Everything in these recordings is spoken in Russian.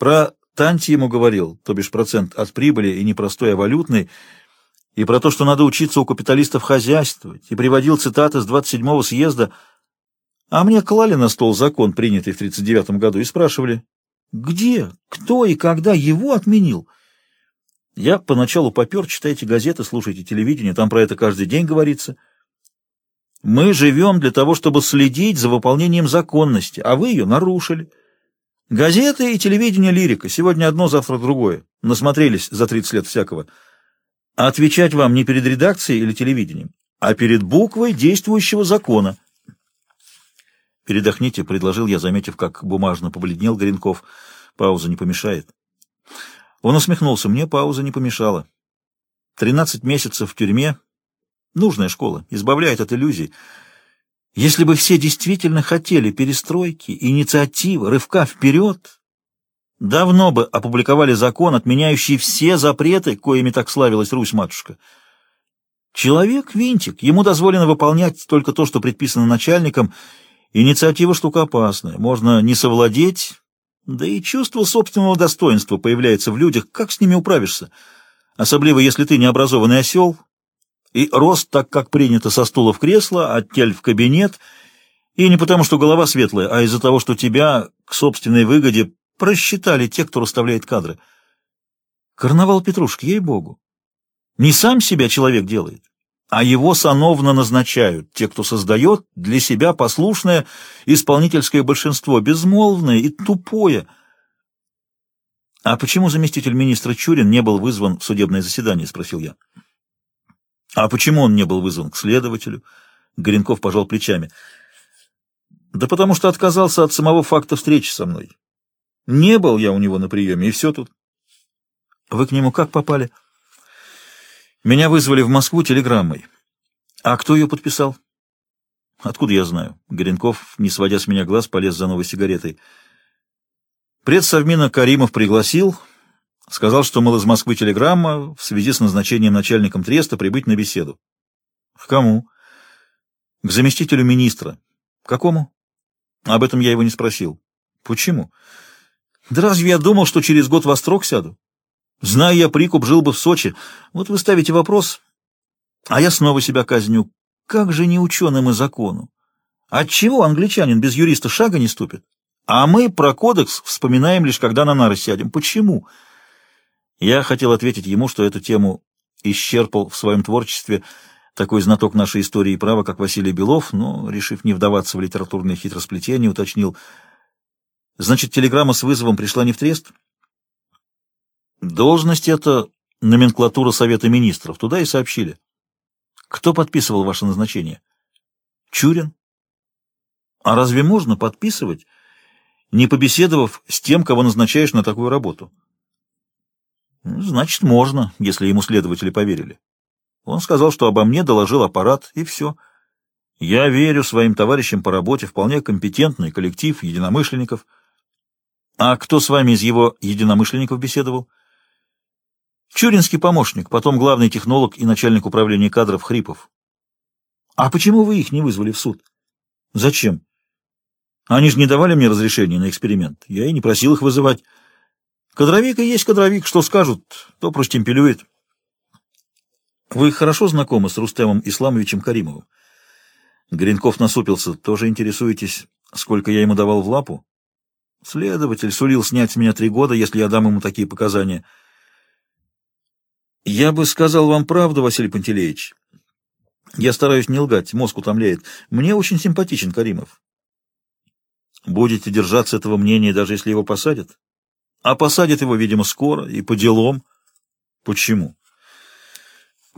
Про танти ему говорил, то бишь процент от прибыли и непростой, а валютный, и про то, что надо учиться у капиталистов хозяйствовать, и приводил цитаты с 27-го съезда, а мне клали на стол закон, принятый в 39 году, и спрашивали, где, кто и когда его отменил. Я поначалу попер, читайте газеты, слушайте телевидение, там про это каждый день говорится. Мы живем для того, чтобы следить за выполнением законности, а вы ее нарушили. Газеты и телевидение лирика. Сегодня одно, завтра другое. Насмотрелись за 30 лет всякого. А отвечать вам не перед редакцией или телевидением, а перед буквой действующего закона. «Передохните», — предложил я, заметив, как бумажно побледнел Горенков. «Пауза не помешает». Он усмехнулся. Мне пауза не помешала. Тринадцать месяцев в тюрьме — нужная школа, избавляет от иллюзий. Если бы все действительно хотели перестройки, инициативы, рывка вперед, давно бы опубликовали закон, отменяющий все запреты, коими так славилась Русь-матушка. Человек — винтик, ему дозволено выполнять только то, что предписано начальником. Инициатива — штука опасная, можно не совладеть, да и чувство собственного достоинства появляется в людях, как с ними управишься? Особливо, если ты необразованный осел, и рост так, как принято, со стула в кресло, а тель в кабинет, и не потому, что голова светлая, а из-за того, что тебя к собственной выгоде просчитали те, кто расставляет кадры. Карнавал Петрушки, ей-богу. Не сам себя человек делает, а его сановно назначают, те, кто создает для себя послушное исполнительское большинство, безмолвное и тупое. «А почему заместитель министра Чурин не был вызван в судебное заседание?» — спросил я. А почему он не был вызван к следователю? Горенков пожал плечами. Да потому что отказался от самого факта встречи со мной. Не был я у него на приеме, и все тут. Вы к нему как попали? Меня вызвали в Москву телеграммой. А кто ее подписал? Откуда я знаю? Горенков, не сводя с меня глаз, полез за новой сигаретой. Предсовмина Каримов пригласил, Сказал, что, мол, из Москвы телеграмма в связи с назначением начальником треста прибыть на беседу. К кому? К заместителю министра. Какому? Об этом я его не спросил. Почему? Да разве я думал, что через год во строк сяду? Зная я прикуп, жил бы в Сочи. Вот вы ставите вопрос, а я снова себя казню. Как же не ученым и закону? Отчего англичанин без юриста шага не ступит? А мы про кодекс вспоминаем лишь, когда на нары сядем. Почему? Почему? Я хотел ответить ему, что эту тему исчерпал в своем творчестве такой знаток нашей истории и права, как Василий Белов, но, решив не вдаваться в литературные хитросплетения, уточнил. Значит, телеграмма с вызовом пришла не в трест? Должность это номенклатура Совета Министров. Туда и сообщили. Кто подписывал ваше назначение? Чурин. А разве можно подписывать, не побеседовав с тем, кого назначаешь на такую работу? Значит, можно, если ему следователи поверили. Он сказал, что обо мне доложил аппарат, и все. Я верю своим товарищам по работе, вполне компетентный коллектив единомышленников. А кто с вами из его единомышленников беседовал? Чуринский помощник, потом главный технолог и начальник управления кадров Хрипов. А почему вы их не вызвали в суд? Зачем? Они же не давали мне разрешения на эксперимент. Я и не просил их вызывать. Кадровик и есть кадровик, что скажут, то проштемпелюет. Вы хорошо знакомы с Рустемом Исламовичем Каримовым? Гринков насупился. Тоже интересуетесь, сколько я ему давал в лапу? Следователь сулил снять с меня три года, если я дам ему такие показания. Я бы сказал вам правду, Василий Пантелеич. Я стараюсь не лгать, мозг утомляет. Мне очень симпатичен Каримов. Будете держаться этого мнения, даже если его посадят? А посадят его, видимо, скоро и по делам. Почему?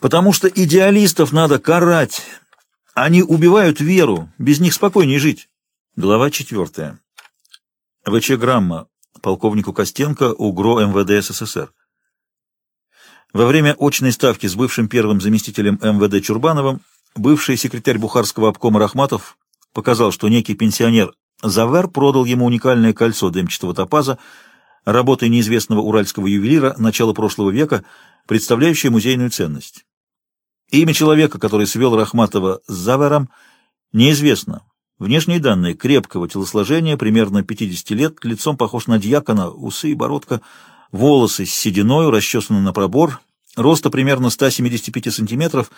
Потому что идеалистов надо карать. Они убивают веру, без них спокойнее жить. Глава четвертая. ВЧ Грамма полковнику Костенко УГРО МВД СССР. Во время очной ставки с бывшим первым заместителем МВД Чурбановым бывший секретарь Бухарского обкома Рахматов показал, что некий пенсионер Завер продал ему уникальное кольцо дымчатого топаза, работы неизвестного уральского ювелира начала прошлого века, представляющая музейную ценность. Имя человека, который свел Рахматова с Завером, неизвестно. Внешние данные крепкого телосложения, примерно 50 лет, лицом похож на дьякона, усы и бородка, волосы с сединою, расчесаны на пробор, роста примерно 175 сантиметров,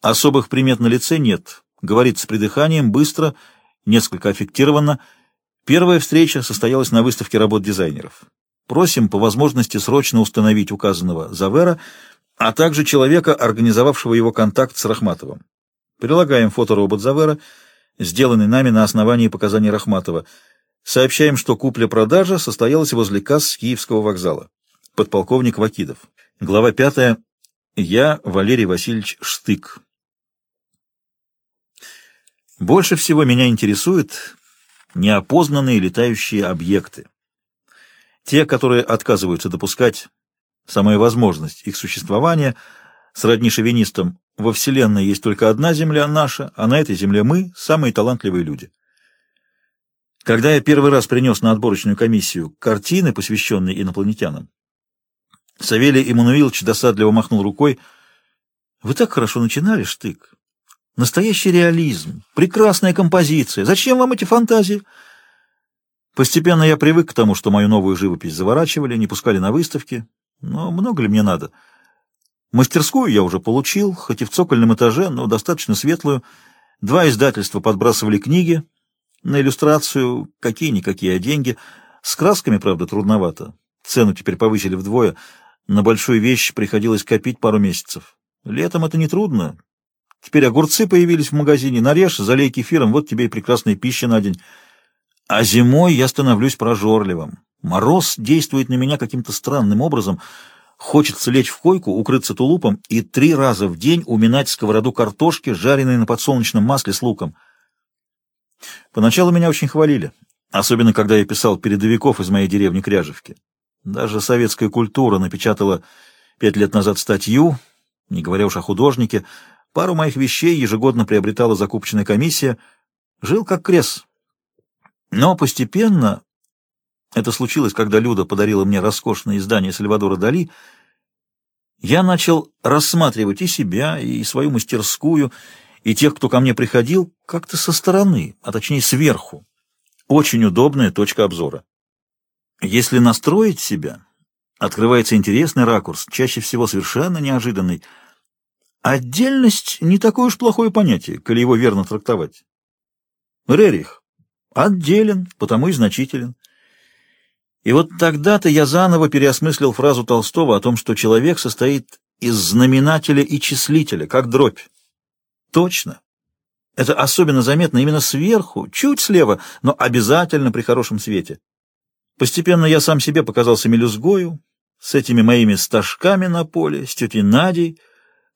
особых примет на лице нет, говорит с придыханием, быстро, несколько аффектированно. Первая встреча состоялась на выставке работ дизайнеров. Просим по возможности срочно установить указанного Завера, а также человека, организовавшего его контакт с Рахматовым. Прилагаем фоторобот Завера, сделанный нами на основании показаний Рахматова. Сообщаем, что купля-продажа состоялась возле касс Киевского вокзала. Подполковник Вакидов. Глава пятая. Я, Валерий Васильевич Штык. Больше всего меня интересуют неопознанные летающие объекты. Те, которые отказываются допускать самую возможность их существования, сродни шовинистам, во Вселенной есть только одна Земля наша, а на этой Земле мы – самые талантливые люди. Когда я первый раз принес на отборочную комиссию картины, посвященные инопланетянам, Савелий Иммануилович досадливо махнул рукой. «Вы так хорошо начинали, Штык. Настоящий реализм, прекрасная композиция. Зачем вам эти фантазии?» Постепенно я привык к тому, что мою новую живопись заворачивали, не пускали на выставки. Но много ли мне надо? Мастерскую я уже получил, хоть и в цокольном этаже, но достаточно светлую. Два издательства подбрасывали книги на иллюстрацию, какие-никакие, а деньги. С красками, правда, трудновато. Цену теперь повысили вдвое. На большую вещь приходилось копить пару месяцев. Летом это нетрудно. Теперь огурцы появились в магазине. Нарежь, залей кефиром, вот тебе и прекрасная пища на день. А зимой я становлюсь прожорливым. Мороз действует на меня каким-то странным образом. Хочется лечь в койку, укрыться тулупом и три раза в день уминать сковороду картошки, жареной на подсолнечном масле с луком. Поначалу меня очень хвалили, особенно когда я писал передовиков из моей деревни Кряжевки. Даже советская культура напечатала пять лет назад статью, не говоря уж о художнике. Пару моих вещей ежегодно приобретала закупочная комиссия. Жил как крес. Но постепенно, это случилось, когда Люда подарила мне роскошное издание Сальвадора Дали, я начал рассматривать и себя, и свою мастерскую, и тех, кто ко мне приходил, как-то со стороны, а точнее сверху. Очень удобная точка обзора. Если настроить себя, открывается интересный ракурс, чаще всего совершенно неожиданный. Отдельность — не такое уж плохое понятие, коли его верно трактовать. Рерих Отделен, потому и значителен. И вот тогда-то я заново переосмыслил фразу Толстого о том, что человек состоит из знаменателя и числителя, как дробь. Точно. Это особенно заметно именно сверху, чуть слева, но обязательно при хорошем свете. Постепенно я сам себе показался мелюзгою, с этими моими стажками на поле, с тетей Надей,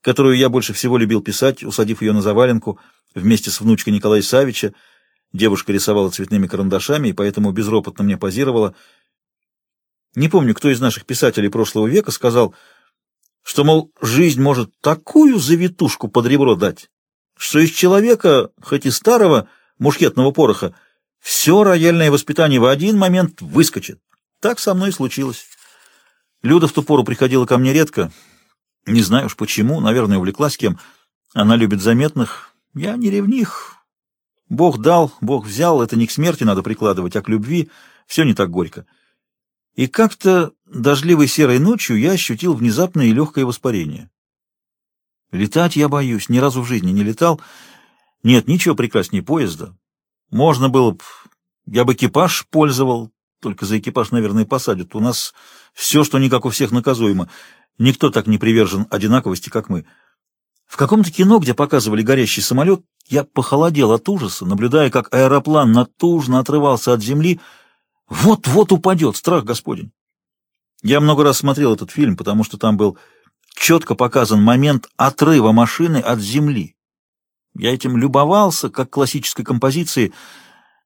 которую я больше всего любил писать, усадив ее на заваленку вместе с внучкой Николая Савича, Девушка рисовала цветными карандашами и поэтому безропотно мне позировала. Не помню, кто из наших писателей прошлого века сказал, что, мол, жизнь может такую завитушку под ребро дать, что из человека, хоть и старого мушкетного пороха, все рояльное воспитание в один момент выскочит. Так со мной и случилось. Люда в ту пору приходила ко мне редко. Не знаю уж почему, наверное, увлеклась кем. Она любит заметных. Я не ревних, Бог дал, Бог взял, это не к смерти надо прикладывать, а к любви. Все не так горько. И как-то дождливой серой ночью я ощутил внезапное и легкое воспарение. Летать я боюсь, ни разу в жизни не летал. Нет, ничего прекраснее поезда. Можно было бы... Я бы экипаж пользовал, только за экипаж, наверное, посадят. У нас все, что не как у всех, наказуемо. Никто так не привержен одинаковости, как мы. В каком-то кино, где показывали горящий самолет, я похолодел от ужаса, наблюдая, как аэроплан натужно отрывался от земли. Вот-вот упадет, страх Господень. Я много раз смотрел этот фильм, потому что там был четко показан момент отрыва машины от земли. Я этим любовался, как классической композиции.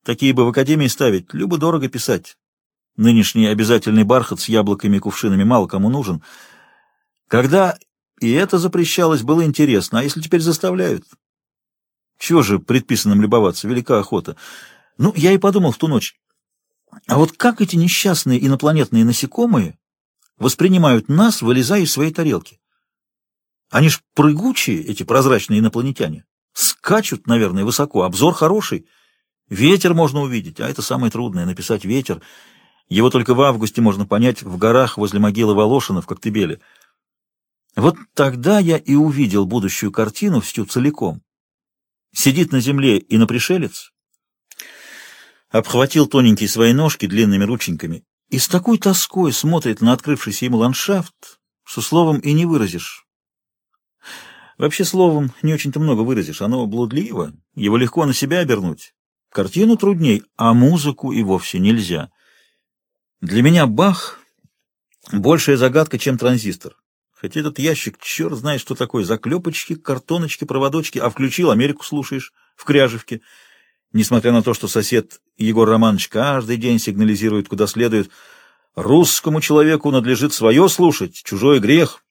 Такие бы в академии ставить, любо-дорого писать. Нынешний обязательный бархат с яблоками и кувшинами мало кому нужен. Когда и это запрещалось, было интересно. А если теперь заставляют? Чего же предписанным любоваться? Велика охота. Ну, я и подумал в ту ночь. А вот как эти несчастные инопланетные насекомые воспринимают нас, вылезая из своей тарелки? Они ж прыгучие, эти прозрачные инопланетяне. Скачут, наверное, высоко. Обзор хороший. Ветер можно увидеть, а это самое трудное — написать ветер. Его только в августе можно понять в горах возле могилы Волошина в Коктебеле. Вот тогда я и увидел будущую картину всю целиком. Сидит на земле и на пришелец, обхватил тоненькие свои ножки длинными рученьками и с такой тоской смотрит на открывшийся ему ландшафт, что словом и не выразишь. Вообще словом не очень-то много выразишь, оно блудливо, его легко на себя обернуть. Картину трудней, а музыку и вовсе нельзя. Для меня Бах — большая загадка, чем транзистор. Хотя этот ящик, черт знает, что такое, заклепочки, картоночки, проводочки, а включил, Америку слушаешь, в Кряжевке. Несмотря на то, что сосед Егор Романович каждый день сигнализирует, куда следует, русскому человеку надлежит свое слушать, чужой грех.